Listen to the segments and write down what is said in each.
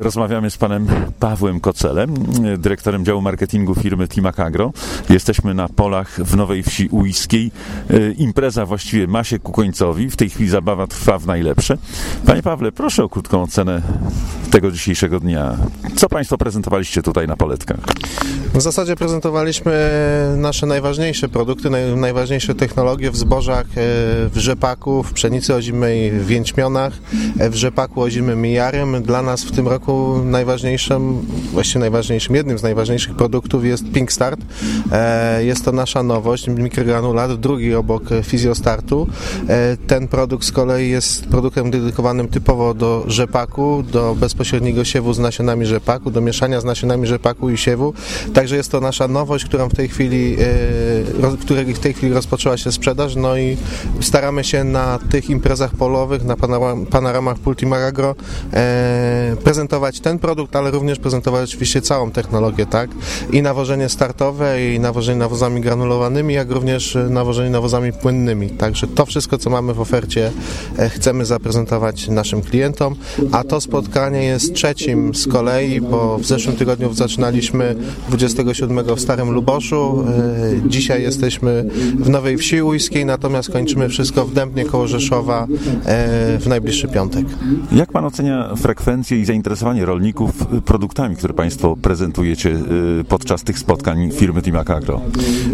Rozmawiamy z panem Pawłem Kocelem, dyrektorem działu marketingu firmy Timac Agro. Jesteśmy na polach w Nowej Wsi Ujskiej. E, Impreza właściwie ma się ku końcowi. W tej chwili zabawa trwa w najlepsze. Panie Pawle, proszę o krótką ocenę tego dzisiejszego dnia. Co państwo prezentowaliście tutaj na poletkach? W zasadzie prezentowaliśmy nasze najważniejsze produkty, naj, najważniejsze technologie w zbożach, e, w rzepaku, w pszenicy ozimej, w jęczmionach, e, w rzepaku ozimym i jarym. Dla nas w tym roku najważniejszym, właściwie najważniejszym, jednym z najważniejszych produktów jest Pink Start. E, Jest to nasza nowość, mikrogranulat, drugi obok Fizjostartu. E, Ten produkt z kolei jest produktem dedykowanym typowo do rzepaku, do bezpośredniego siewu z nasionami rzepaku, do mieszania z nasionami rzepaku i siewu. Także jest to nasza nowość, którą w tej chwili, której w tej chwili rozpoczęła się sprzedaż, no i staramy się na tych imprezach polowych, na panoram- panoramach Pultimar Agro e, prezentować ten produkt, ale również prezentować oczywiście całą technologię, tak? I nawożenie startowe, i nawożenie nawozami granulowanymi, jak również e, nawożenie nawozami płynnymi. Także to wszystko, co mamy w ofercie, e, chcemy zaprezentować naszym klientom, a to spotkanie jest trzecim z kolei, bo w zeszłym tygodniu zaczynaliśmy 27 w Starym Luboszu, e, dzisiaj jesteśmy w Nowej Wsi Ujskiej, natomiast kończymy wszystko w Dębnie koło Rzeszowa e, w najbliższy piątek. Jak pan ocenia frekwencję i zainteresowanie rolników produktami, które państwo prezentujecie y, podczas tych spotkań firmy Timac Agro?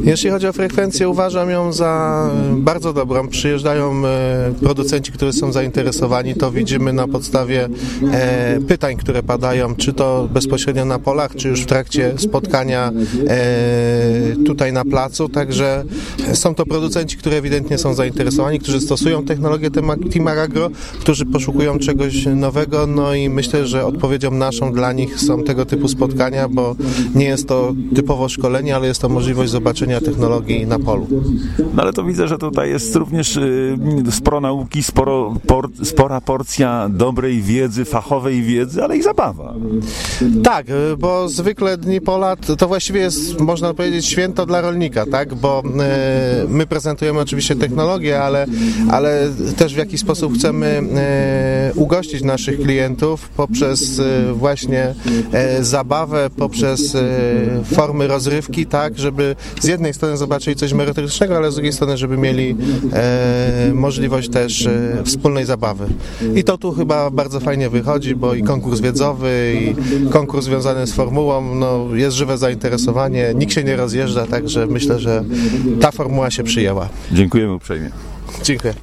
Jeśli chodzi o frekwencję, uważam ją za bardzo dobrą. Przyjeżdżają e, producenci, którzy są zainteresowani. To widzimy na podstawie e, pytań, które padają, czy to bezpośrednio na polach, czy już w trakcie spotkania e, tutaj na placu. Także są to producenci, którzy ewidentnie są zainteresowani, którzy stosują technologię Tema- Timar Agro, którzy poszukują czegoś nowego. No i myślę, że odpowiedzią naszą dla nich są tego typu spotkania, bo nie jest to typowo szkolenie, ale jest to możliwość zobaczenia technologii na polu. No ale to widzę, że tutaj jest również y, sporo nauki, sporo, por, spora porcja dobrej wiedzy, fachowej wiedzy, ale i zabawa. Tak, y, bo zwykle Dni Pola to właściwie jest, można powiedzieć, święto dla rolnika, tak? Bo e, my prezentujemy oczywiście technologię, ale, ale też w jaki sposób chcemy e, ugościć naszych klientów poprzez e, właśnie zabawę, poprzez formy rozrywki, tak? Żeby z jednej strony zobaczyli coś merytorycznego, ale z drugiej strony, żeby mieli możliwość też wspólnej zabawy. I to tu chyba bardzo fajnie wychodzi, bo i konkurs wiedzowy, i konkurs związany z formułą, no jest żywe zainteresowanie, nikt się nie rozjeżdża, także myślę, że ta formuła się przyjęła. Dziękujemy uprzejmie. Dziękuję.